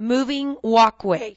moving walkway.